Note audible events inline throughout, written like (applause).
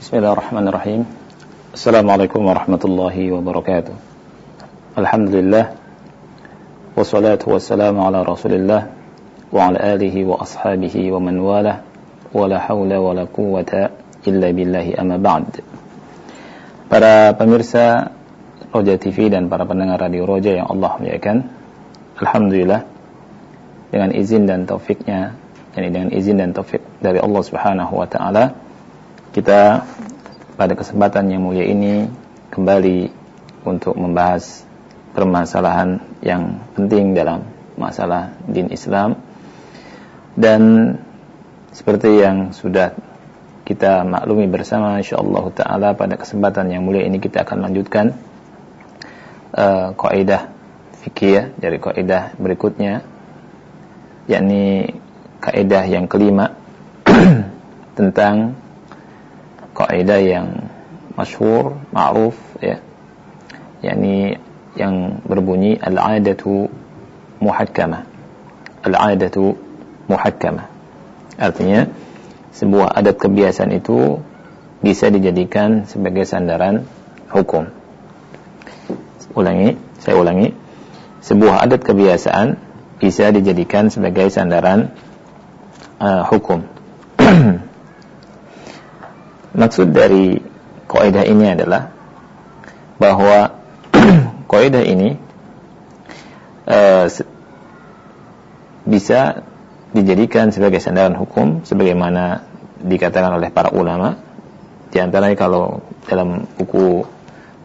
Bismillahirrahmanirrahim. Assalamualaikum warahmatullahi wabarakatuh. Alhamdulillah. Wassalatu wassalamu ala rasulillah wa ala alihi wa ashabihi wa man wala wa la hawla wa la quwata illa billahi amma ba'd. Para pemirsa Roja TV dan para pendengar Radio Roja yang Allah muliakan. Alhamdulillah dengan izin dan taufiknya yakni dengan izin dan taufik dari Allah Subhanahu wa taala kita pada kesempatan yang mulia ini kembali untuk membahas permasalahan yang penting dalam masalah din Islam. Dan seperti yang sudah kita maklumi bersama insyaallah taala pada kesempatan yang mulia ini kita akan lanjutkan uh, kaidah fikih dari kaidah berikutnya yakni kaidah yang kelima (clears throat) tentang kaidah yang masyhur, ma'ruf ya. yakni yang berbunyi al-'adatu muhakkamah. Al-'adatu muhakkamah. Artinya sebuah adat kebiasaan itu bisa dijadikan sebagai sandaran hukum. Ulangi, saya ulangi. Sebuah adat kebiasaan bisa dijadikan sebagai sandaran uh, hukum. (clears throat) Maksud dari kaidah ini adalah bahwa (clears throat) kaidah ini uh, bisa dijadikan sebagai sandaran hukum sebagaimana dikatakan oleh para ulama. Di antaranya kalau dalam buku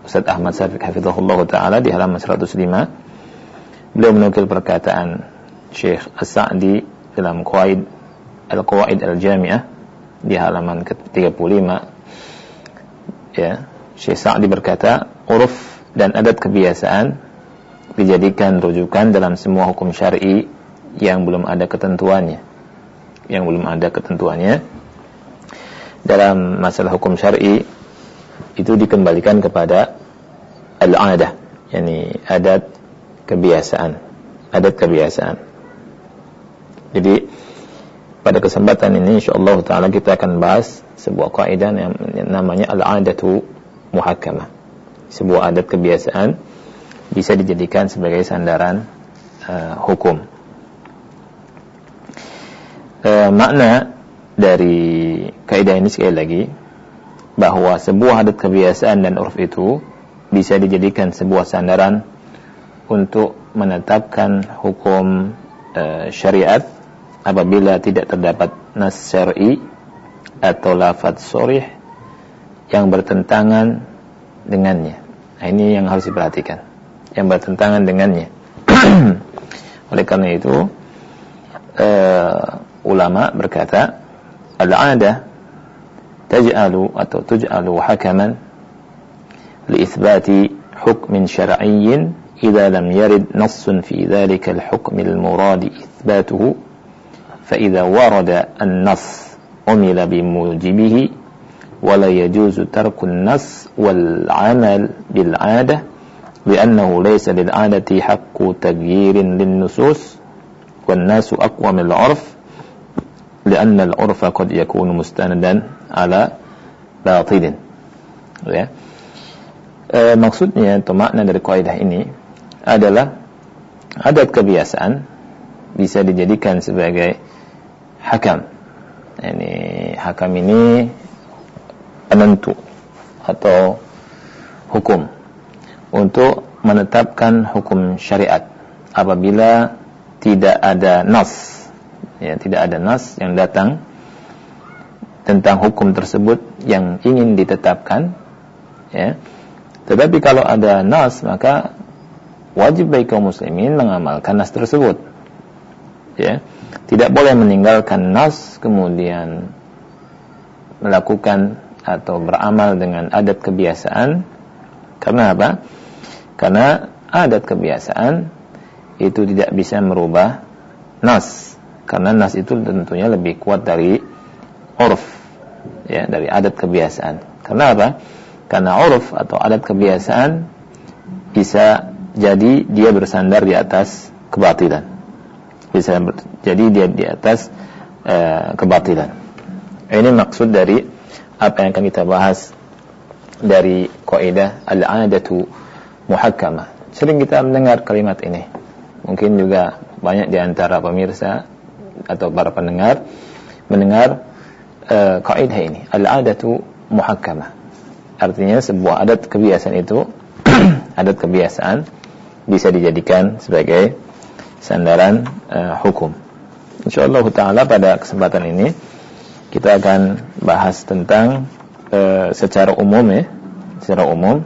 Ustaz Ahmad Safiq Hafizahullah Ta'ala di halaman 105 beliau menukil perkataan Syekh As-Sa'di dalam Qawaid Al-Qawaid Al-Jami'ah di halaman ke-35 ya. Syekh Sa'di berkata uruf dan adat kebiasaan dijadikan rujukan dalam semua hukum syar'i yang belum ada ketentuannya. Yang belum ada ketentuannya. Dalam masalah hukum syar'i itu dikembalikan kepada al-adah yakni adat kebiasaan. Adat kebiasaan. Jadi pada kesempatan ini insyaallah taala kita akan bahas sebuah kaidah yang namanya al-'adatu muhakkamah. Sebuah adat kebiasaan bisa dijadikan sebagai sandaran uh, hukum. Uh, makna dari kaidah ini sekali lagi bahwa sebuah adat kebiasaan dan urf itu bisa dijadikan sebuah sandaran untuk menetapkan hukum uh, syariat apabila tidak terdapat nas syar'i atau lafaz sorih yang bertentangan dengannya. Nah, ini yang harus diperhatikan. Yang bertentangan dengannya. (clears throat) Oleh karena itu, uh, ulama berkata, al-'ada taj'alu atau tuj'alu hakaman liithbati hukmin syar'iyyin idza lam yarid nassun fi dhalika al-hukm al-murad فإذا ورد النص عمل بموجبه ولا يجوز ترك النص والعمل بالعادة لأنه ليس للعادة حق تغيير للنصوص والناس أقوى من العرف لأن العرف قد يكون مستندا على باطل ya. E, maksudnya atau makna dari kaidah ini adalah adat kebiasaan bisa dijadikan sebagai hakam. Ini hakam ini penentu atau hukum untuk menetapkan hukum syariat apabila tidak ada nas. Ya tidak ada nas yang datang tentang hukum tersebut yang ingin ditetapkan ya. Tetapi kalau ada nas maka wajib bagi kaum muslimin mengamalkan nas tersebut ya tidak boleh meninggalkan nas kemudian melakukan atau beramal dengan adat kebiasaan karena apa? Karena adat kebiasaan itu tidak bisa merubah nas karena nas itu tentunya lebih kuat dari urf ya dari adat kebiasaan. Karena apa? Karena urf atau adat kebiasaan bisa jadi dia bersandar di atas kebatilan bisa jadi dia di atas uh, kebatilan. Ini maksud dari apa yang akan kita bahas dari kaidah al-'adatu muhakkama. Sering kita mendengar kalimat ini. Mungkin juga banyak di antara pemirsa atau para pendengar mendengar uh, kaidah ini, al-'adatu muhakkama. Artinya sebuah adat kebiasaan itu (clears throat) adat kebiasaan bisa dijadikan sebagai sandaran uh, hukum. Insyaallah taala pada kesempatan ini kita akan bahas tentang uh, secara umum ya, secara umum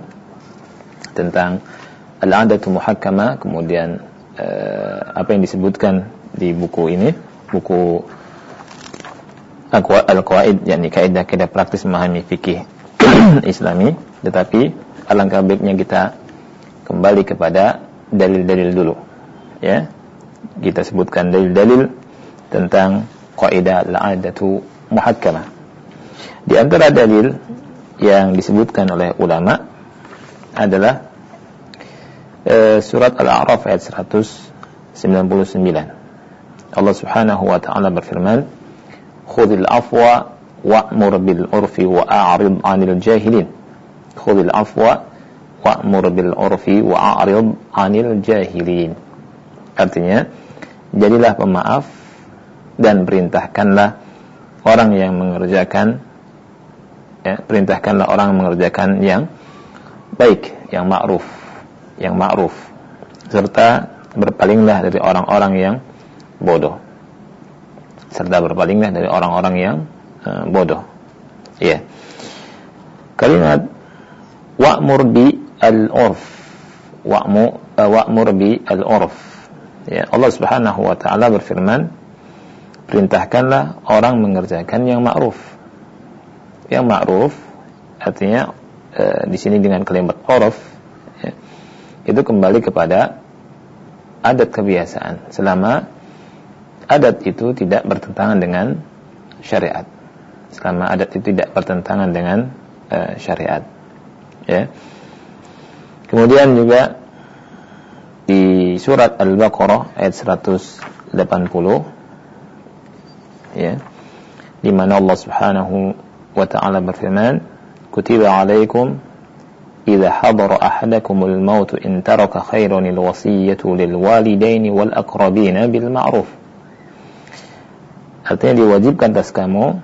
tentang al-adatu muhakkama kemudian uh, apa yang disebutkan di buku ini, buku Al-Qawaid yakni kaidah-kaidah praktis memahami fikih (clears throat) Islami, tetapi alangkah baiknya kita kembali kepada dalil-dalil dulu. Ya. Kita sebutkan dalil-dalil tentang kaidah al-'adatu muhakkamah. Di antara dalil yang disebutkan oleh ulama adalah e, surat Al-A'raf ayat 199. Allah Subhanahu wa taala berfirman, "Khudhil afwa wa'mur bil urfi wa a'rid 'anil jahilin." Khudhil afwa wa'mur bil urfi wa'rid 'anil jahilin. Artinya, jadilah pemaaf dan perintahkanlah orang yang mengerjakan ya, perintahkanlah orang mengerjakan yang baik, yang ma'ruf, yang ma'ruf serta berpalinglah dari orang-orang yang bodoh. Serta berpalinglah dari orang-orang yang uh, bodoh. Ya. Kalimat wa'mur bi al-urf. Wa'mu uh, wa'mur bi al-urf. Ya, Allah Subhanahu wa taala berfirman perintahkanlah orang mengerjakan yang ma'ruf. Yang ma'ruf artinya e, di sini dengan kalimat uruf ya, itu kembali kepada adat kebiasaan selama adat itu tidak bertentangan dengan syariat. Selama adat itu tidak bertentangan dengan e, syariat. Ya. Kemudian juga di surat Al-Baqarah ayat 180 ya di mana Allah Subhanahu wa taala berfirman kutiba alaikum idza hadara ahadakumul maut in taraka khairan wal aqrabina bil ma'ruf artinya diwajibkan atas kamu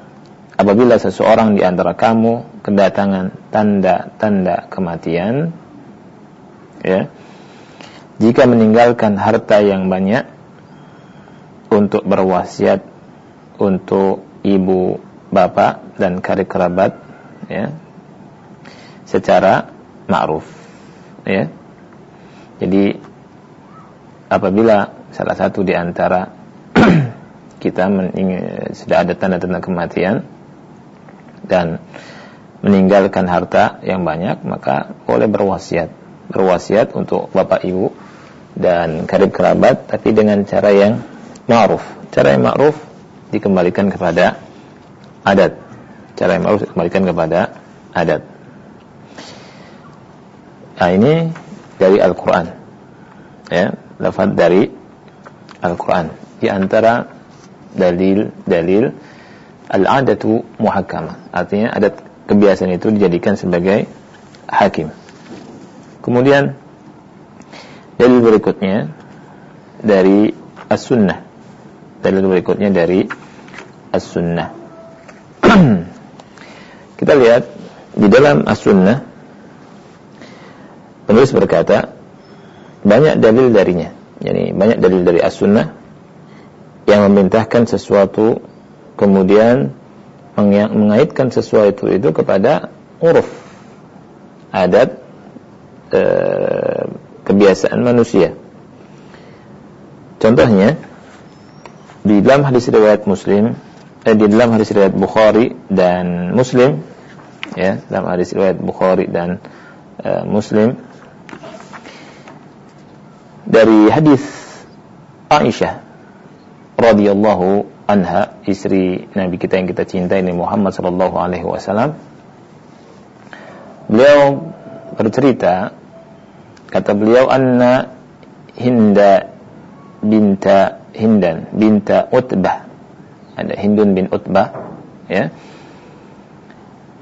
apabila seseorang di antara kamu kedatangan tanda-tanda kematian ya jika meninggalkan harta yang banyak untuk berwasiat untuk ibu, bapak dan karib kerabat ya secara ma'ruf ya. Jadi apabila salah satu di antara (clears throat) kita sudah ada tanda-tanda kematian dan meninggalkan harta yang banyak maka boleh berwasiat berwasiat untuk bapak ibu dan karib kerabat tapi dengan cara yang ma'ruf cara yang ma'ruf dikembalikan kepada adat. Cara yang harus dikembalikan kepada adat. Nah ini dari Al-Quran. Ya, lafaz dari Al-Quran. Di antara dalil-dalil al-adatu muhakama. Artinya adat kebiasaan itu dijadikan sebagai hakim. Kemudian dalil berikutnya dari as-sunnah dalil berikutnya dari As-Sunnah. (clears throat) Kita lihat di dalam As-Sunnah penulis berkata banyak dalil darinya. Yani banyak dalil dari As-Sunnah yang memerintahkan sesuatu kemudian mengaitkan sesuatu itu kepada uruf adat e, kebiasaan manusia. Contohnya di dalam hadis riwayat Muslim eh, di dalam hadis riwayat Bukhari dan Muslim ya dalam hadis riwayat Bukhari dan uh, Muslim dari hadis Aisyah radhiyallahu anha istri Nabi kita yang kita cintai ini Muhammad sallallahu alaihi wasallam beliau bercerita kata beliau anna Hinda binta Hindan binta Utbah. Ada Hindun bin Utbah, ya.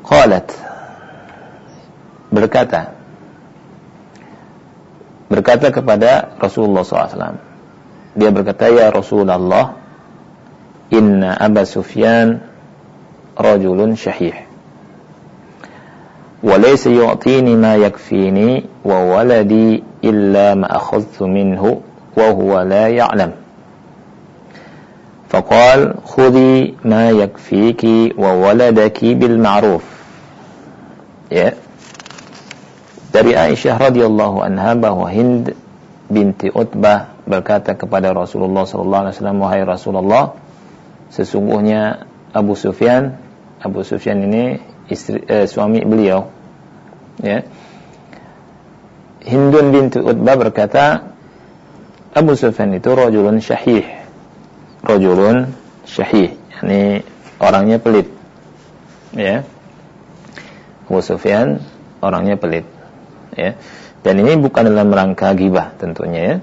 qalat berkata berkata kepada Rasulullah SAW dia berkata ya Rasulullah inna Aba Sufyan rajulun syahih وليس يعطيني ما يكفيني وولدي إلا ما أخذت منه وهو لا يعلم فقال خذي ما يكفيك وولدك بالمعروف ya dari Aisyah radhiyallahu anha bahwa Hind binti Utbah berkata kepada Rasulullah sallallahu alaihi wasallam wahai Rasulullah sesungguhnya Abu Sufyan Abu Sufyan ini istri eh, suami beliau ya. Hindun binti Utbah berkata Abu Sufyan itu rajulun syahih. Rajulun syahih yakni orangnya pelit ya. Abu Sufyan orangnya pelit ya. Dan ini bukan dalam rangka gibah tentunya ya.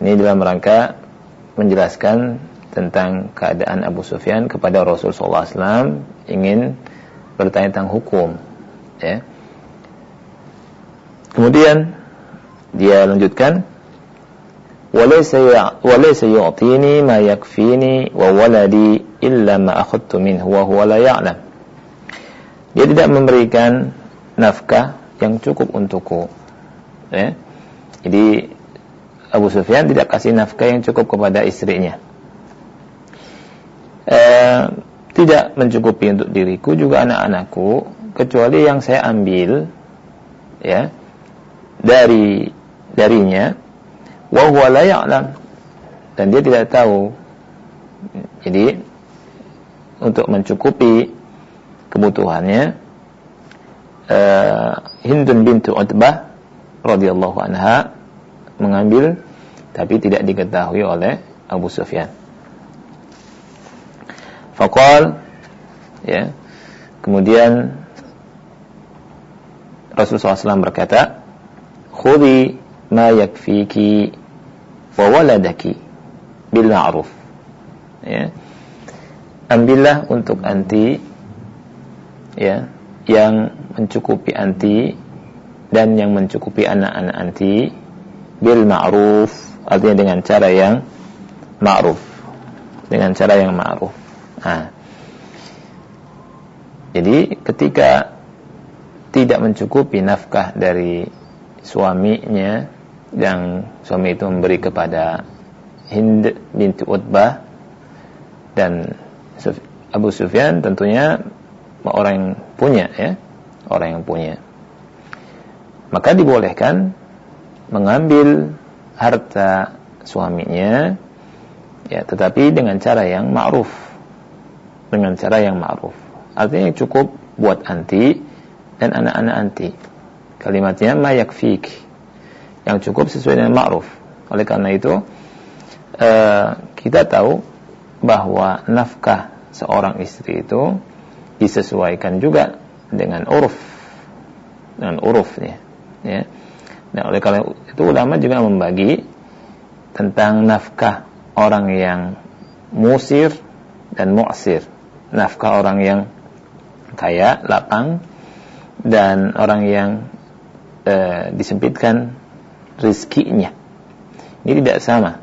Ini dalam rangka menjelaskan tentang keadaan Abu Sufyan kepada Rasul SAW ingin bertanya tentang hukum ya. Kemudian dia lanjutkan walaysa yu'tini ma yakfini wa waladi illa ma akhadtu minhu wa huwa la ya'lam. Dia tidak memberikan nafkah yang cukup untukku ya. Jadi Abu Sufyan tidak kasih nafkah yang cukup kepada istrinya. Eh, tidak mencukupi untuk diriku juga anak-anakku kecuali yang saya ambil ya dari darinya. Wa huwa la ya'lam. Dan dia tidak tahu. Jadi untuk mencukupi kebutuhannya uh, Hindun bintu Utbah radhiyallahu anha mengambil tapi tidak diketahui oleh Abu Sufyan Fakal ya. Kemudian Rasulullah SAW berkata, "Khudhi ma yakfiki wa waladaki bil ma'ruf." Ya. Ambillah untuk anti ya, yang mencukupi anti dan yang mencukupi anak-anak anti bil ma'ruf, artinya dengan cara yang ma'ruf. Dengan cara yang ma'ruf. Nah, jadi ketika tidak mencukupi nafkah dari suaminya yang suami itu memberi kepada Hind binti Utbah dan Abu Sufyan tentunya orang yang punya ya, orang yang punya. Maka dibolehkan mengambil harta suaminya ya tetapi dengan cara yang ma'ruf dengan cara yang ma'ruf. Artinya cukup buat anti dan anak-anak anti. Kalimatnya ma yakfik. Yang cukup sesuai dengan ma'ruf. Oleh karena itu uh, kita tahu bahwa nafkah seorang istri itu disesuaikan juga dengan uruf dengan urufnya ya. Nah, oleh karena itu ulama juga membagi tentang nafkah orang yang musir dan mu'sir nafkah orang yang kaya, lapang dan orang yang e, disempitkan rizkinya. Ini tidak sama.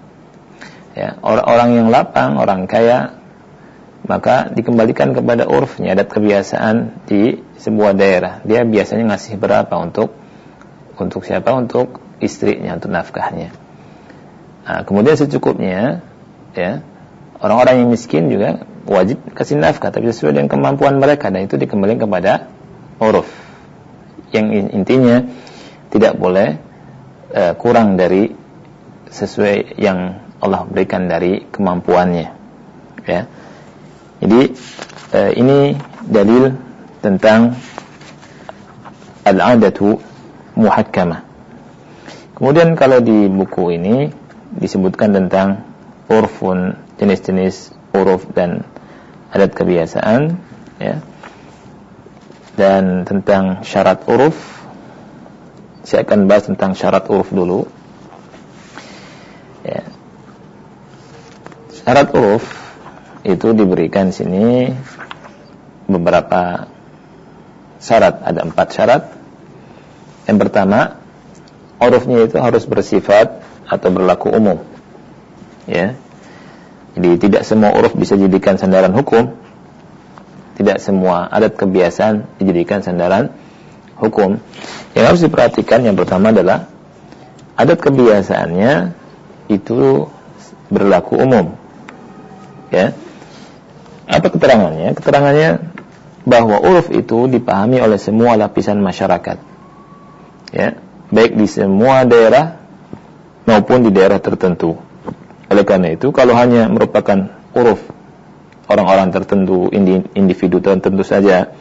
Ya, orang-orang yang lapang, orang kaya maka dikembalikan kepada urfnya adat kebiasaan di sebuah daerah. Dia biasanya ngasih berapa untuk untuk siapa? Untuk istrinya, untuk nafkahnya. Nah, kemudian secukupnya ya. Orang-orang yang miskin juga wajib kasih nafkah tapi sesuai dengan kemampuan mereka. Dan itu dikembalikan kepada uruf yang intinya tidak boleh uh, kurang dari sesuai yang Allah berikan dari kemampuannya. Ya. Jadi uh, ini dalil tentang al-adatu muhakkamah kemudian kalau di buku ini disebutkan tentang urfun jenis-jenis uruf dan adat kebiasaan ya dan tentang syarat uruf saya akan bahas tentang syarat uruf dulu ya. syarat uruf itu diberikan sini beberapa syarat, ada empat syarat. Yang pertama, urufnya itu harus bersifat atau berlaku umum. Ya. Jadi tidak semua uruf bisa dijadikan sandaran hukum. Tidak semua adat kebiasaan dijadikan sandaran hukum. Yang harus diperhatikan yang pertama adalah adat kebiasaannya itu berlaku umum. Ya. Apa keterangannya? Keterangannya bahwa uruf itu dipahami oleh semua lapisan masyarakat. Ya, baik di semua daerah maupun di daerah tertentu. Oleh karena itu, kalau hanya merupakan uruf orang-orang tertentu, individu tertentu saja,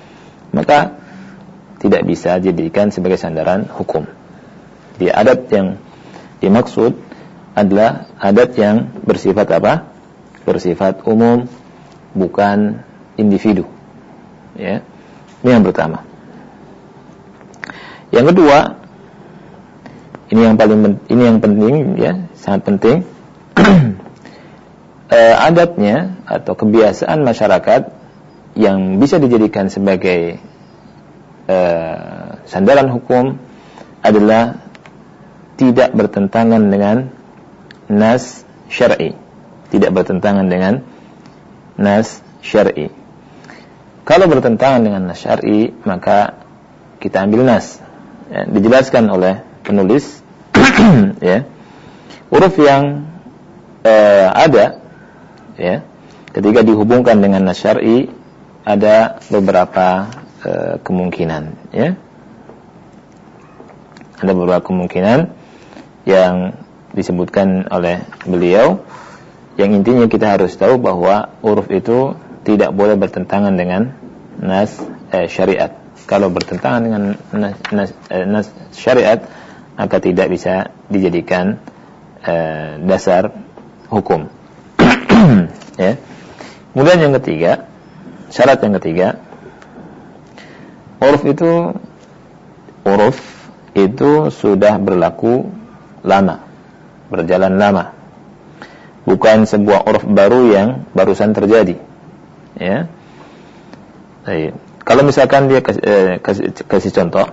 maka tidak bisa dijadikan sebagai sandaran hukum. Di adat yang dimaksud adalah adat yang bersifat apa? Bersifat umum, bukan individu. Ya. Ini yang pertama. Yang kedua, ini yang paling ini yang penting ya, sangat penting (clears throat) eh, adatnya atau kebiasaan masyarakat yang bisa dijadikan sebagai eh, sandaran hukum adalah tidak bertentangan dengan nas syar'i, tidak bertentangan dengan nas syar'i. Kalau bertentangan dengan nas syar'i, maka kita ambil nas. Ya, dijelaskan oleh penulis (clears throat) ya. Huruf yang uh, ada ya. Ketika dihubungkan dengan nas syar'i ada beberapa uh, kemungkinan ya. Ada beberapa kemungkinan yang disebutkan oleh beliau. Yang intinya kita harus tahu bahwa huruf itu tidak boleh bertentangan dengan nas eh, syariat. Kalau bertentangan dengan nas, nas, eh, nas syariat maka tidak bisa dijadikan eh, dasar hukum. (clears throat) ya. Kemudian yang ketiga, syarat yang ketiga, uruf itu uruf itu sudah berlaku lama, berjalan lama. Bukan sebuah uruf baru yang barusan terjadi. Ya. Baik. Kalau misalkan dia kasih, eh, kasih, kasih contoh,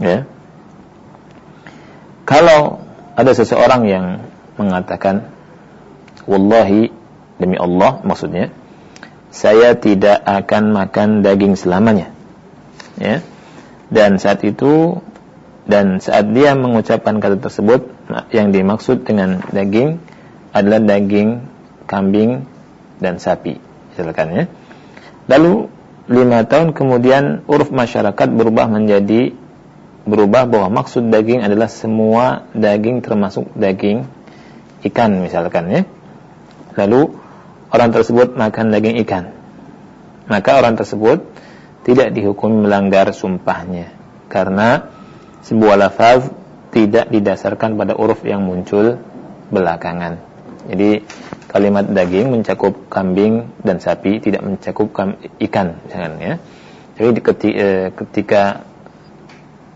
ya. Kalau ada seseorang yang mengatakan wallahi demi Allah maksudnya saya tidak akan makan daging selamanya. Ya. Dan saat itu dan saat dia mengucapkan kata tersebut yang dimaksud dengan daging adalah daging kambing dan sapi. Misalkan ya. Lalu lima tahun kemudian uruf masyarakat berubah menjadi berubah bahwa maksud daging adalah semua daging termasuk daging ikan misalkan ya lalu orang tersebut makan daging ikan. Maka orang tersebut tidak dihukum melanggar sumpahnya. Karena sebuah lafaz tidak didasarkan pada uruf yang muncul belakangan. Jadi kalimat daging mencakup kambing dan sapi tidak mencakup ikan misalkan ya. Jadi eh, ketika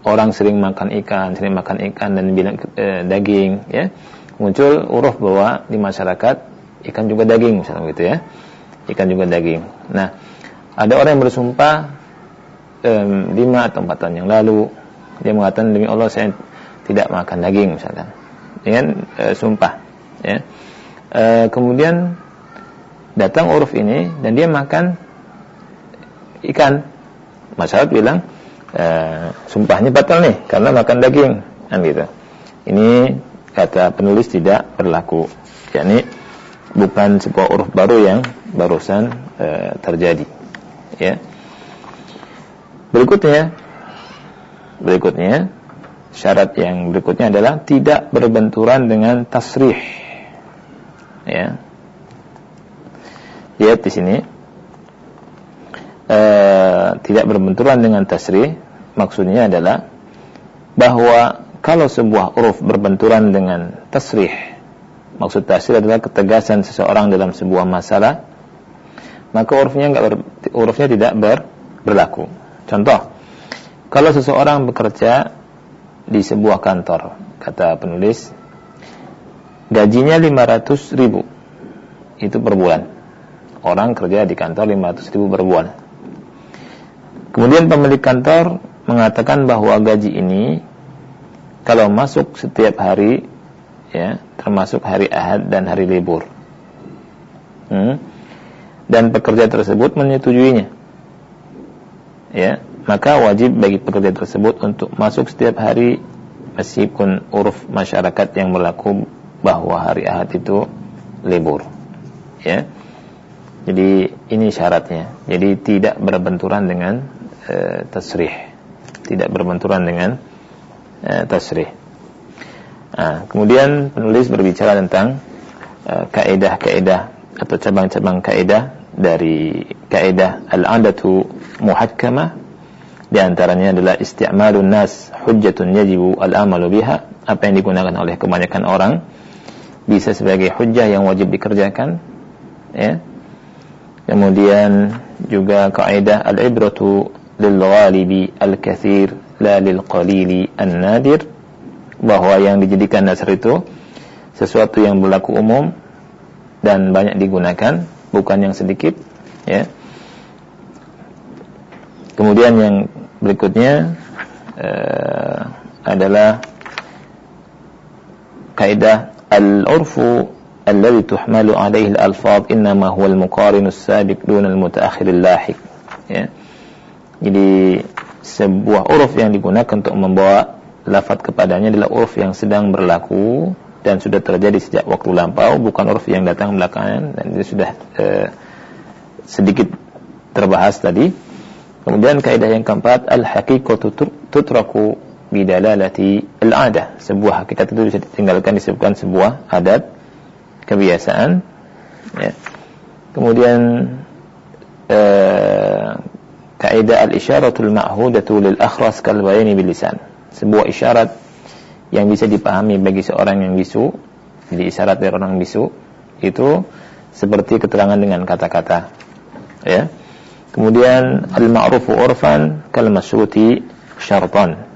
orang sering makan ikan sering makan ikan dan bilang eh, daging ya muncul uruf bahwa di masyarakat ikan juga daging misalnya gitu ya. Ikan juga daging. Nah ada orang yang bersumpah um, lima atau empat tahun yang lalu dia mengatakan demi Allah saya tidak makan daging misalkan. Dengan uh, sumpah ya. Uh, kemudian datang uruf ini dan dia makan ikan. Masyarakat bilang uh, sumpahnya batal nih karena makan daging kan gitu. Ini kata penulis tidak berlaku. Yakni bukan sebuah huruf baru yang barusan e, terjadi. Ya. Berikutnya, berikutnya syarat yang berikutnya adalah tidak berbenturan dengan tasrih. Ya. Lihat di sini. E, tidak berbenturan dengan tasrih maksudnya adalah bahwa kalau sebuah huruf berbenturan dengan tasrih Maksud tasir adalah ketegasan seseorang dalam sebuah masalah, maka urufnya ber, urufnya tidak ber, berlaku. Contoh, kalau seseorang bekerja di sebuah kantor, kata penulis, gajinya 500 ribu, itu per bulan. Orang kerja di kantor 500 ribu per bulan. Kemudian pemilik kantor mengatakan bahwa gaji ini kalau masuk setiap hari ya, termasuk hari Ahad dan hari libur. Hmm. Dan pekerja tersebut menyetujuinya. Ya, maka wajib bagi pekerja tersebut untuk masuk setiap hari meskipun uruf masyarakat yang berlaku bahwa hari Ahad itu libur. Ya. Jadi ini syaratnya. Jadi tidak berbenturan dengan e, tasrih tidak berbenturan dengan e, tasrih nah, kemudian penulis berbicara tentang e, kaidah-kaidah atau cabang-cabang kaidah dari kaidah al-adatu muhakkamah di antaranya adalah isti'malun nas hujjatun yajibu al-amalu biha. Apa yang digunakan oleh kebanyakan orang bisa sebagai hujjah yang wajib dikerjakan ya. Kemudian juga kaidah al-ibratu lil al-kathir la lil qalili an-nadir bahwa yang dijadikan dasar itu sesuatu yang berlaku umum dan banyak digunakan bukan yang sedikit ya. Kemudian yang berikutnya uh, adalah kaidah al-urfu alladhi tuhmalu alaihi al-alfaz innama huwa al-muqarin as-sabiq dun al-mutaakhir al-lahiq ya. Jadi sebuah uruf yang digunakan untuk membawa lafaz kepadanya adalah uruf yang sedang berlaku dan sudah terjadi sejak waktu lampau, bukan uruf yang datang belakangan dan itu sudah eh, sedikit terbahas tadi. Kemudian kaidah yang keempat, al-haqiqatu tutraku bidalalati al-'adah. Sebuah hakikat itu bisa ditinggalkan disebutkan sebuah adat kebiasaan. Ya. Kemudian eh, kaidah al-isyaratul ma'hudatu lil akhras kal bayani bil lisan. Sebuah isyarat yang bisa dipahami bagi seorang yang bisu, jadi isyarat dari orang bisu itu seperti keterangan dengan kata-kata. Ya. Kemudian al-ma'rufu urfan kal masyruti syartan.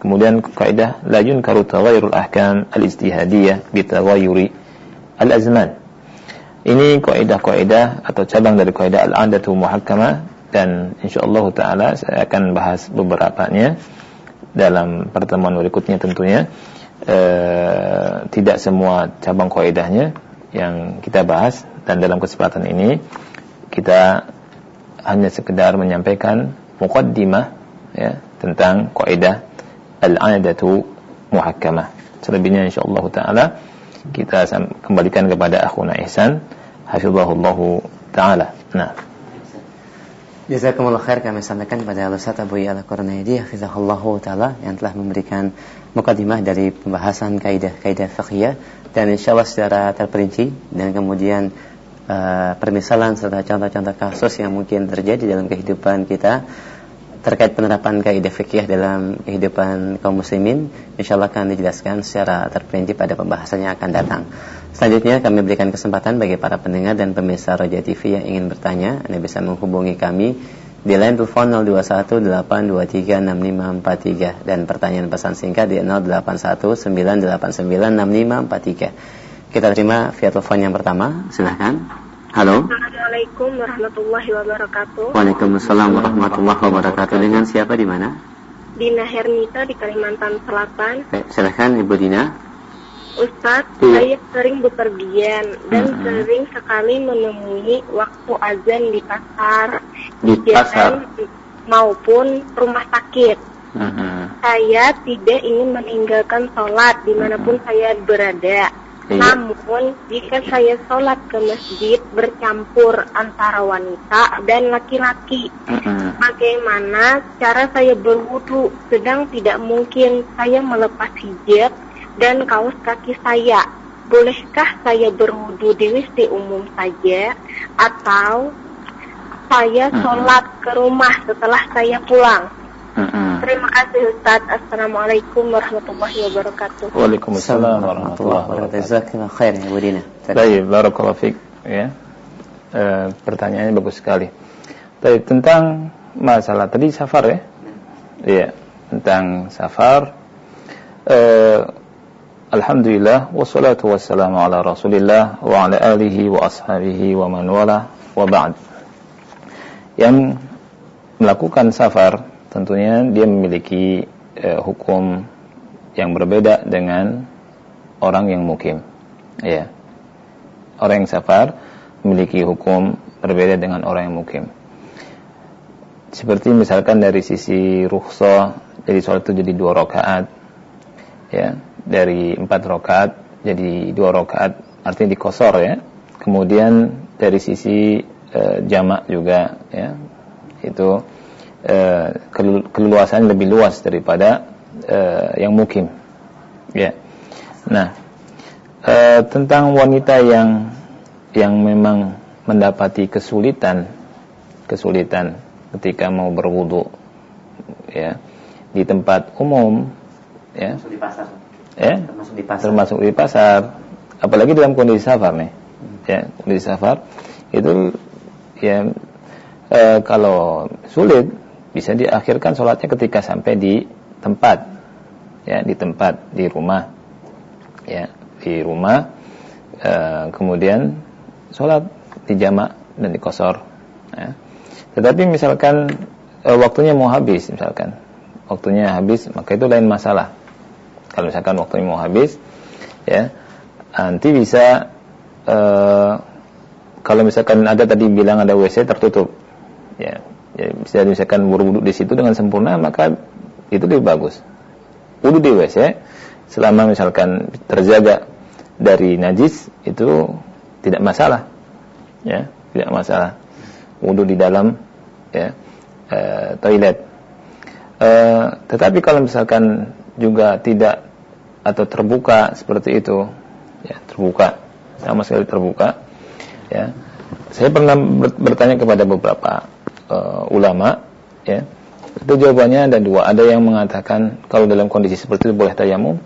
Kemudian kaidah la yunkaru taghayyurul ahkam al-ijtihadiyah bi al-azman. Ini kaidah-kaidah atau cabang dari kaidah al-'adatu muhakkamah dan insyaallah taala saya akan bahas beberapanya dalam pertemuan berikutnya tentunya. E, tidak semua cabang kaidahnya yang kita bahas dan dalam kesempatan ini kita hanya sekedar menyampaikan muqaddimah ya tentang kaidah al-'adatu muhakkamah. Selebihnya insyaallah taala kita kembalikan kepada akhuna Ihsan. Hafizahullah taala. Nah Jazakumullah khair kami sampaikan kepada Al-Ustaz Abu Ya'la Qurnaidi Hafizahullah Ta'ala yang telah memberikan mukadimah dari pembahasan kaidah-kaidah fiqhiyah. Dan insya Allah secara terperinci dan kemudian uh, permisalan serta contoh-contoh kasus yang mungkin terjadi dalam kehidupan kita terkait penerapan kaidah fikih dalam kehidupan kaum muslimin insyaallah akan dijelaskan secara terperinci pada pembahasan yang akan datang. Selanjutnya kami berikan kesempatan bagi para pendengar dan pemirsa Roja TV yang ingin bertanya, Anda bisa menghubungi kami di line telepon 0218236543 dan pertanyaan pesan singkat di 0819896543. Kita terima via telepon yang pertama, silahkan. Halo. Assalamualaikum warahmatullahi wabarakatuh. Waalaikumsalam warahmatullahi wabarakatuh. Dengan siapa di mana? Dina Hernita di Kalimantan Selatan. Eh, silahkan Ibu Dina. Ustadz, iya. saya sering bepergian dan hmm. sering sekali menemui waktu azan di pasar, di pasar maupun rumah sakit. Hmm. Saya tidak ingin meninggalkan sholat di mana pun hmm. saya berada Iya. Namun jika saya sholat ke masjid bercampur antara wanita dan laki-laki, uh-uh. bagaimana cara saya berwudu? Sedang tidak mungkin saya melepas hijab dan kaos kaki saya. Bolehkah saya berwudu di WC umum saja atau saya sholat ke rumah setelah saya pulang? Terima kasih Ustaz. Assalamualaikum warahmatullahi wabarakatuh. Waalaikumsalam warahmatullahi wabarakatuh. Jazakallah khair ya Bu Dina. Baik, barakallahu fiik ya. E, pertanyaannya bagus sekali. Baik, tentang masalah tadi safar ya. Iya, tentang safar e, Alhamdulillah wassalatu wassalamu ala Rasulillah wa ala alihi wa ashabihi wa man wala wa ba'd. Yang melakukan safar tentunya dia memiliki uh, hukum yang berbeda dengan orang yang mukim. Ya. Orang yang safar memiliki hukum berbeda dengan orang yang mukim. Seperti misalkan dari sisi rukhsah, jadi sholat itu jadi dua rakaat, ya, dari empat rakaat jadi dua rakaat, artinya dikosor ya. Kemudian dari sisi e, jamak juga, ya, itu e, keluasan lebih luas daripada e, yang mukim, ya. Nah, e, tentang wanita yang yang memang mendapati kesulitan kesulitan ketika mau berwudu ya di tempat umum ya. Termasuk di pasar. Ya. Termasuk di pasar. Termasuk di pasar. Apalagi dalam kondisi safar nih. Hmm. ya kondisi safar itu ya e, kalau sulit bisa diakhirkan sholatnya ketika sampai di tempat ya di tempat di rumah ya di rumah e, kemudian sholat dijamak dan dikosor. Ya. Tetapi misalkan e, waktunya mau habis, misalkan waktunya habis, maka itu lain masalah. Kalau misalkan waktunya mau habis, ya nanti bisa e, kalau misalkan ada tadi bilang ada WC tertutup, ya, ya bisa misalkan berwudhu di situ dengan sempurna, maka itu lebih bagus. Wudhu di WC selama misalkan terjaga dari najis itu tidak masalah. Ya tidak masalah. Wudhu di dalam ya e, toilet. E, tetapi kalau misalkan juga tidak atau terbuka seperti itu ya terbuka sama sekali terbuka ya. Saya pernah bertanya kepada beberapa uh, ulama ya itu jawabannya ada dua ada yang mengatakan kalau dalam kondisi seperti itu boleh tayamum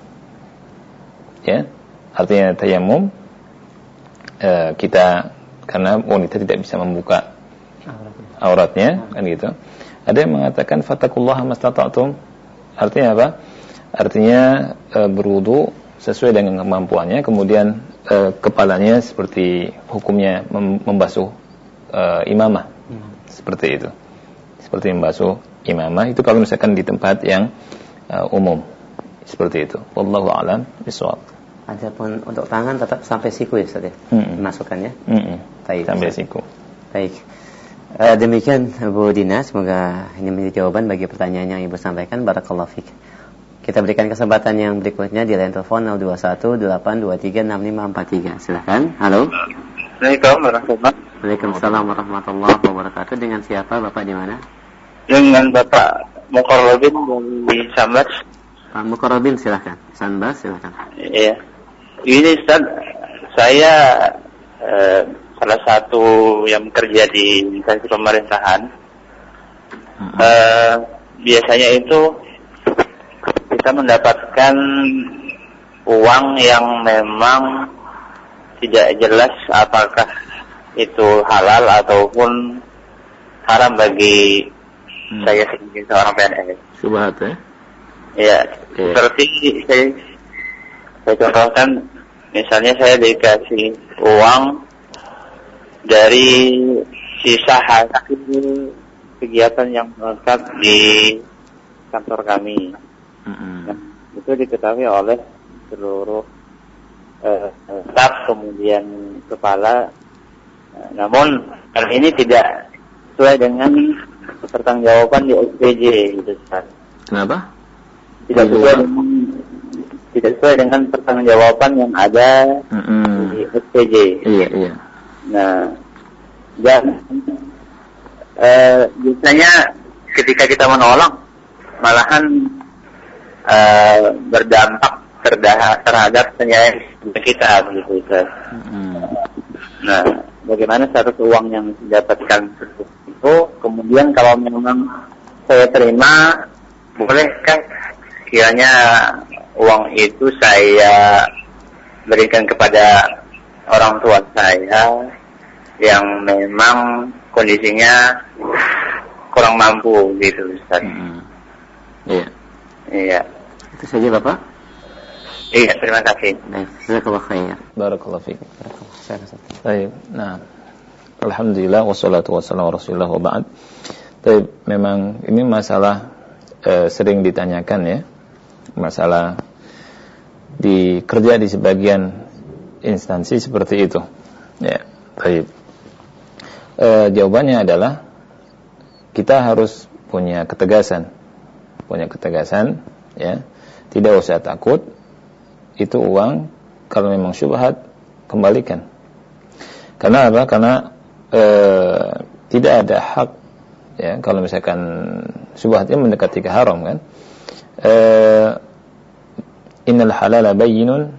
ya artinya tayamum uh, kita karena wanita tidak bisa membuka auratnya kan gitu. Ada yang mengatakan fatakullah mastata'tum. Artinya apa? Artinya e, berwudu sesuai dengan kemampuannya kemudian e, kepalanya seperti hukumnya mem membasuh e, imamah. Seperti itu. Seperti membasuh imamah itu kalau misalkan di tempat yang e, umum. Seperti itu. Wallahu a'lam bishawab. Adapun untuk tangan tetap sampai siku ya Ustaz ya. Hmm. Masukannya. Hmm. Baik. Sampai siku. Baik. Uh, demikian Bu Dina, semoga ini menjadi jawaban bagi pertanyaan yang Ibu sampaikan. Barakallahu fiik. Kita berikan kesempatan yang berikutnya di line telepon 0218236543. Silakan. Halo. Assalamualaikum warahmatullahi wabarakatuh. Waalaikumsalam warahmatullahi wabarakatuh. Dengan siapa Bapak di mana? Dengan Bapak Mukarrabin di Sambas. Pak Mukarrabin silakan. Sanbas silakan. Iya. Ini Ustaz, saya eh, salah satu yang bekerja di instansi pemerintahan. Eh, biasanya itu kita mendapatkan uang yang memang tidak jelas apakah itu halal ataupun haram bagi hmm. saya sebagai seorang PNS. Subhat ya? Ya, okay. seperti saya saya contohkan, misalnya saya dikasih uang dari sisa hasil kegiatan yang melekat di kantor kami. Mm-hmm. Nah, itu diketahui oleh seluruh uh, staff kemudian kepala. Uh, namun hal ini tidak sesuai dengan pertanggungjawaban di SPJ gitu Kenapa? Tidak sesuai dengan tidak sesuai dengan pertanggungjawaban yang ada mm -hmm. di SPJ. Iya, iya. Nah, dan uh, biasanya ketika kita menolak malahan uh, berdampak terhadap penilaian kita begitu Mm -hmm. Nah, bagaimana status uang yang didapatkan itu kemudian kalau memang saya terima bolehkah kiranya uang itu saya berikan kepada orang tua saya yang memang kondisinya kurang mampu gitu Ustaz. Hmm. Iya. Iya. Itu saja Bapak. Iya, terima kasih. Baik, jazakallahu khair. Barakallahu fiik. Baik. Nah, alhamdulillah wassalatu wassalamu rasulillah wa ba'd. Tapi memang ini masalah e, sering ditanyakan ya. Masalah di kerja di sebagian instansi seperti itu. Ya, baik. E, jawabannya adalah kita harus punya ketegasan. Punya ketegasan ya. Tidak usah takut itu uang kalau memang syubhat kembalikan. Karena apa? Karena e, tidak ada hak ya kalau misalkan syubhatnya mendekati ke haram kan. E, innal halala bayyinun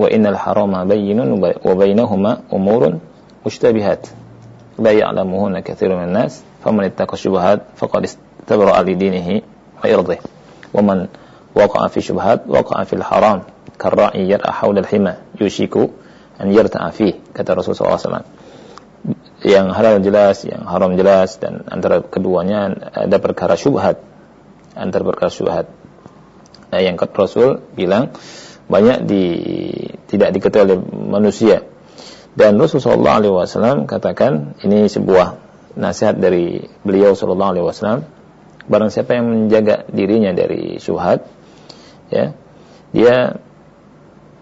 wa innal harama bayyinun wa bainahuma umurun mushtabihat la ya'lamuhunna katsirun minan nas faman ittaqa syubhat faqad istabra'a li dinihi wa irdihi wa man waqa'a fi syubhat waqa'a fil haram karra'i yar'a hawla al-hima yushiku an yarta'a fi kata Rasulullah SAW yang halal jelas, yang haram jelas dan antara keduanya ada perkara syubhat. Antara perkara syubhat. Nah, yang Rasul bilang banyak di tidak diketahui oleh manusia. Dan Rasulullah SAW katakan ini sebuah nasihat dari beliau Alaihi Wasallam. Barang siapa yang menjaga dirinya dari syubhat, ya, dia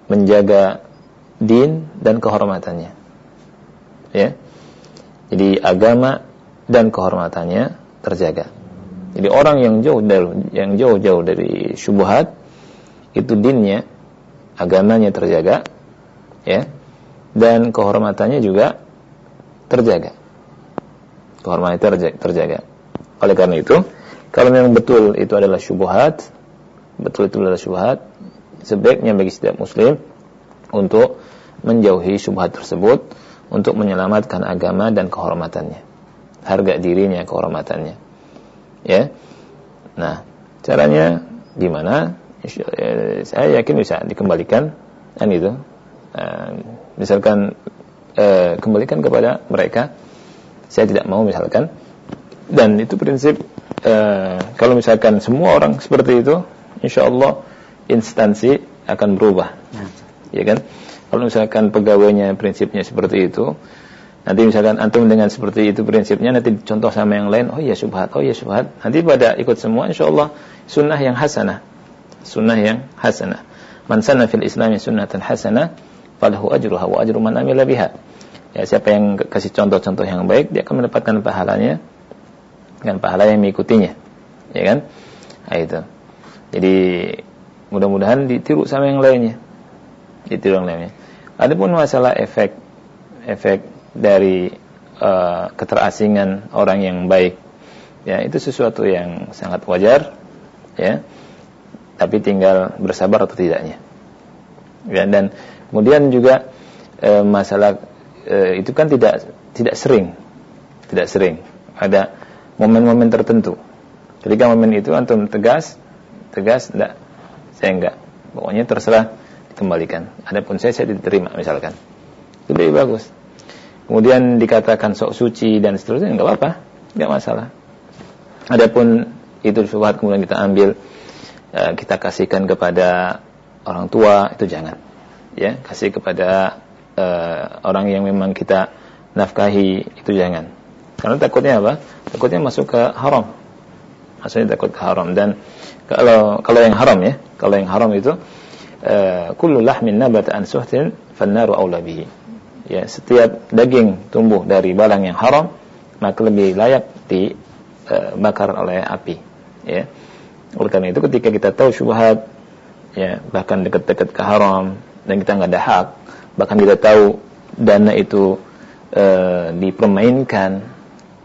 menjaga din dan kehormatannya. Ya, jadi agama dan kehormatannya terjaga. Jadi orang yang jauh dari yang jauh-jauh dari syubhat itu dinnya, agamanya terjaga, ya, dan kehormatannya juga terjaga. Kehormatannya terjaga. terjaga. Oleh karena itu, kalau memang betul itu adalah syubhat, betul itu adalah syubhat, sebaiknya bagi setiap muslim untuk menjauhi syubhat tersebut untuk menyelamatkan agama dan kehormatannya. Harga dirinya, kehormatannya. Ya. Nah, caranya gimana? Eh, saya yakin bisa dikembalikan kan itu. Uh, misalkan uh, kembalikan kepada mereka. Saya tidak mau misalkan dan itu prinsip kalau misalkan semua orang seperti itu, insya Allah instansi akan berubah. Ya, ya kan? Kalau misalkan pegawainya prinsipnya seperti itu, nanti misalkan antum dengan seperti itu prinsipnya, nanti contoh sama yang lain, oh iya subhat, oh iya subhat. Nanti pada ikut semua, insya Allah sunnah yang hasanah. Sunnah yang hasanah. Man sanna fil islami sunnatan hasanah, falahu ajruha wa ajru man amila biha. Ya, siapa yang kasih contoh-contoh yang baik, dia akan mendapatkan pahalanya dengan pahala yang mengikutinya. Ya kan? Nah, itu. Jadi mudah-mudahan ditiru sama yang lainnya. Ditiru yang lainnya. Adapun masalah efek efek dari uh, keterasingan orang yang baik, ya itu sesuatu yang sangat wajar, ya. Tapi tinggal bersabar atau tidaknya. Ya, dan kemudian juga uh, masalah uh, itu kan tidak tidak sering, tidak sering. Ada momen-momen tertentu. Ketika momen itu antum tegas, tegas, tidak, saya enggak. Pokoknya terserah kembalikan. Adapun saya saya diterima misalkan. Itu lebih bagus. Kemudian dikatakan sok suci dan seterusnya enggak apa-apa, enggak masalah. Adapun itu syubhat kemudian kita ambil eh, kita kasihkan kepada orang tua itu jangan. Ya, kasih kepada uh, orang yang memang kita nafkahi itu jangan. Karena takutnya apa? Takutnya masuk ke haram. Maksudnya takut ke haram dan kalau kalau yang haram ya, kalau yang haram itu Eh, kullu lahmin nabata an suhtin fannaru aula bihi. Ya, setiap daging tumbuh dari balang yang haram, maka lebih layak dibakar oleh api. Ya. Oleh karena itu ketika kita tahu syubhat, ya, bahkan dekat-dekat ke haram dan kita nggak ada hak, bahkan kita tahu dana itu uh, dipermainkan,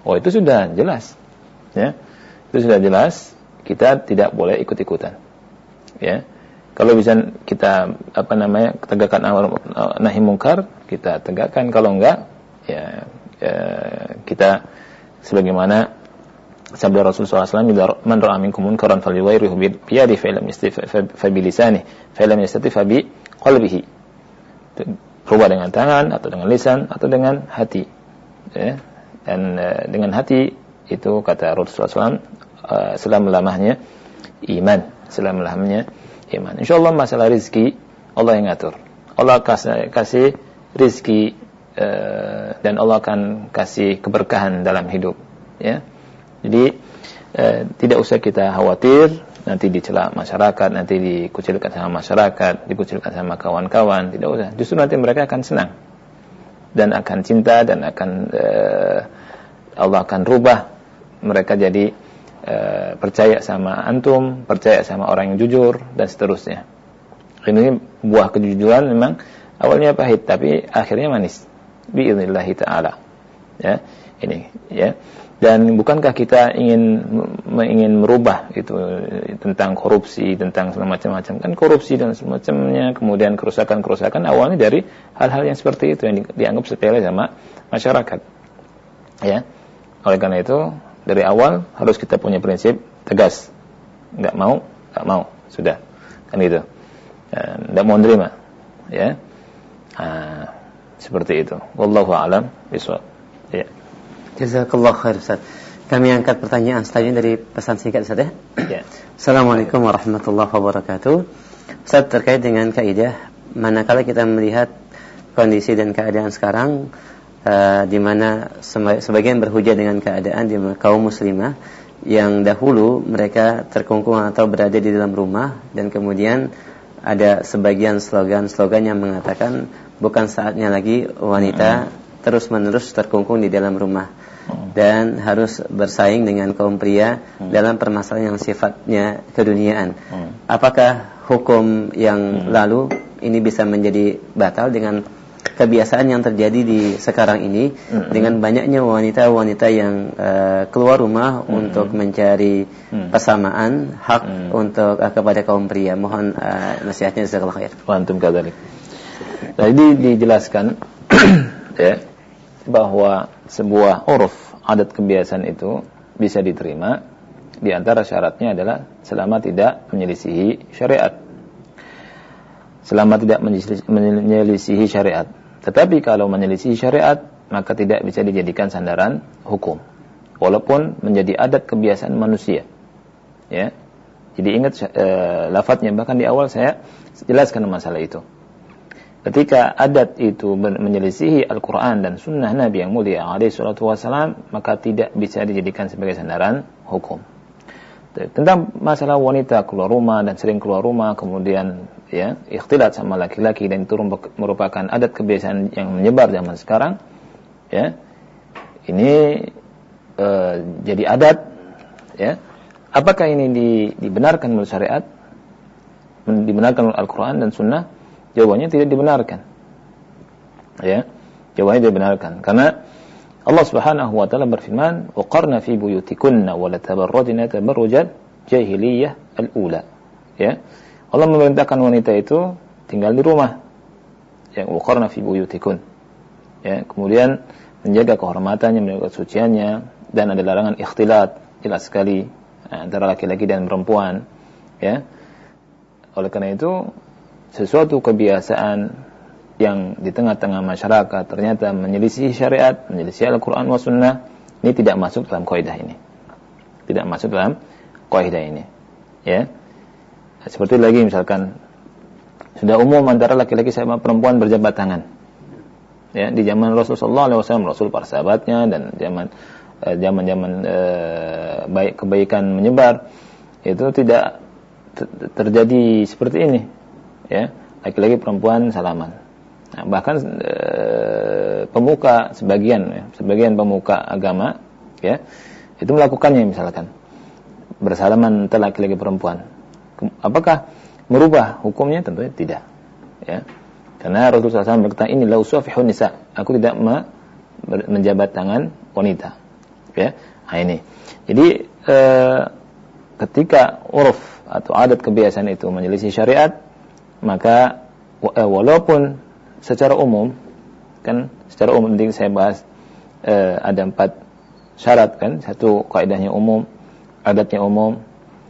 oh itu sudah jelas. Ya. Itu sudah jelas, kita tidak boleh ikut-ikutan. Ya kalau bisa kita apa namanya tegakkan amar nahi mungkar, kita tegakkan. Kalau enggak, ya, ya kita sebagaimana sabda Rasulullah SAW, "Man ra'a minkum munkaran falyughayyirhu bi yadihi fa lam yastati fa bi lisanihi, fa lam yastati fa bi qalbihi." Berubah dengan tangan atau dengan lisan atau dengan hati. Ya. Dan uh, dengan hati itu kata Rasulullah SAW, uh, eh, selama-lamanya iman, selama-lamanya iman. Insya Allah masalah rizki Allah yang ngatur. Allah kasih, kasih rizki uh, dan Allah akan kasih keberkahan dalam hidup. Ya, Jadi eh, tidak usah kita khawatir nanti dicela masyarakat, nanti dikucilkan sama masyarakat, dikucilkan sama kawan-kawan, tidak usah. Justru nanti mereka akan senang dan akan cinta dan akan uh, Allah akan rubah mereka jadi uh, percaya sama antum, percaya sama orang yang jujur dan seterusnya. Ini buah kejujuran memang awalnya pahit tapi akhirnya manis. Biiznillah taala. Ya, ini ya dan bukankah kita ingin ingin merubah itu tentang korupsi tentang semacam-macam kan korupsi dan semacamnya kemudian kerusakan-kerusakan awalnya dari hal-hal yang seperti itu yang dianggap sepele sama masyarakat ya oleh karena itu dari awal harus kita punya prinsip tegas. Nggak mau nggak mau. Sudah. Kan itu nggak mau menerima ya. Nah, seperti itu. Wallahu alam bisawab ya. Jazakallah khair Ustaz. Kami angkat pertanyaan selanjutnya dari pesan singkat Ustaz ya. ya. Assalamualaikum warahmatullahi wabarakatuh. Ustaz terkait dengan kaidah manakala kita melihat kondisi dan keadaan sekarang uh, di mana sebagian berhujah dengan keadaan di kaum muslimah yang dahulu mereka terkungkung atau berada di dalam rumah dan kemudian ada sebagian slogan-slogan yang mengatakan bukan saatnya lagi wanita hmm terus-menerus terkungkung di dalam rumah hmm. dan harus bersaing dengan kaum pria hmm. dalam permasalahan yang sifatnya keduniaan. Apakah hukum yang lalu ini bisa menjadi batal dengan kebiasaan yang terjadi di sekarang ini mm dengan banyaknya wanita-wanita yang uh, keluar rumah mm untuk mencari mm persamaan hak mm untuk uh, kepada kaum pria. Mohon uh, nasihatnya jazakallahu khair. Wa antum kadzalik. Nah, dijelaskan (clears throat) ya bahwa sebuah uruf adat kebiasaan itu bisa diterima di antara syaratnya adalah selama tidak menyelisihi syariat. Selama tidak menyelisihi syariat. Tetapi kalau menyelisihi syariat, maka tidak bisa dijadikan sandaran hukum. Walaupun menjadi adat kebiasaan manusia. Ya. Jadi ingat e, lafadznya bahkan di awal saya jelaskan masalah itu. Ketika adat itu menyelisihi Al-Quran dan Sunnah Nabi yang mulia maka tidak bisa dijadikan sebagai sandaran hukum. Tentang masalah wanita keluar rumah dan sering keluar rumah, kemudian ya ikhtilat sama laki-laki dan itu merupakan adat kebiasaan yang menyebar zaman sekarang, ya ini e, jadi adat, ya apakah ini di, dibenarkan menurut syariat, dibenarkan oleh Al-Quran dan Sunnah? Jawabannya tidak dibenarkan. Ya, jawabannya dibenarkan karena Allah Subhanahu wa taala berfirman, "Waqarna fi buyutikunna wa la tabarrajna tabarrujal jahiliyah al-ula." Ya. Allah memerintahkan wanita itu tinggal di rumah. Yang waqarna fi buyutikun. Ya, kemudian menjaga kehormatannya, menjaga kesuciannya dan ada larangan ikhtilat jelas sekali antara laki-laki dan perempuan. Ya. Oleh karena itu sesuatu kebiasaan yang di tengah-tengah masyarakat ternyata menyelisih syariat, menyelisih Al-Quran wa Sunnah, ini tidak masuk dalam kaidah ini. Tidak masuk dalam kaidah ini. Ya. Seperti lagi misalkan sudah umum antara laki-laki sama perempuan berjabat tangan. Ya, di zaman Rasulullah SAW, Rasul para sahabatnya dan zaman eh, zaman-zaman eh, baik kebaikan menyebar itu tidak terjadi seperti ini ya laki-laki perempuan salaman nah, bahkan e, pemuka sebagian ya, sebagian pemuka agama ya itu melakukannya misalkan. Bersalaman antara laki-laki perempuan. Apakah merubah hukumnya? Tentunya tidak ya. Karena Rasulullah SAW berkata ini la usafihun nisa. Aku tidak me, menjabat tangan wanita ya. Nah ini. Jadi e, ketika uruf atau adat kebiasaan itu menyelisih syariat maka eh, walaupun secara umum kan secara umum nanti saya bahas eh, ada empat syarat kan satu kaidahnya umum adatnya umum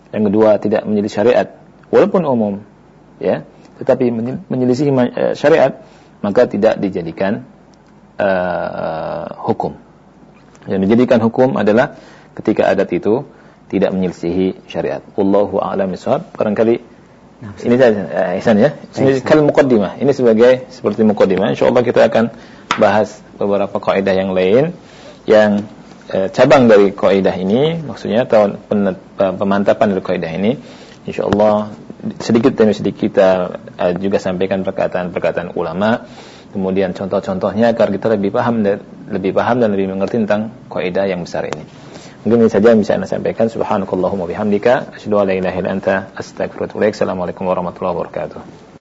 yang kedua tidak menjadi syariat walaupun umum ya tetapi menyelisih eh, syariat maka tidak dijadikan uh, hukum yang dijadikan hukum adalah ketika adat itu tidak menyelisihi syariat. Wallahu a'lam. Barangkali ini saja eh, Ihsan ya. Ini kal muqaddimah. Ini sebagai seperti muqaddimah. Insyaallah kita akan bahas beberapa kaidah yang lain yang e, cabang dari kaidah ini, maksudnya atau pemantapan dari kaidah ini, insyaallah sedikit demi sedikit kita e, juga sampaikan perkataan-perkataan ulama, kemudian contoh-contohnya agar kita lebih paham dan lebih paham dan lebih mengerti tentang kaidah yang besar ini. Mungkin ini saja yang bisa Anda sampaikan. Subhanakallahumma bihamdika asyhadu an la ilaha anta. Assalamualaikum warahmatullahi wabarakatuh.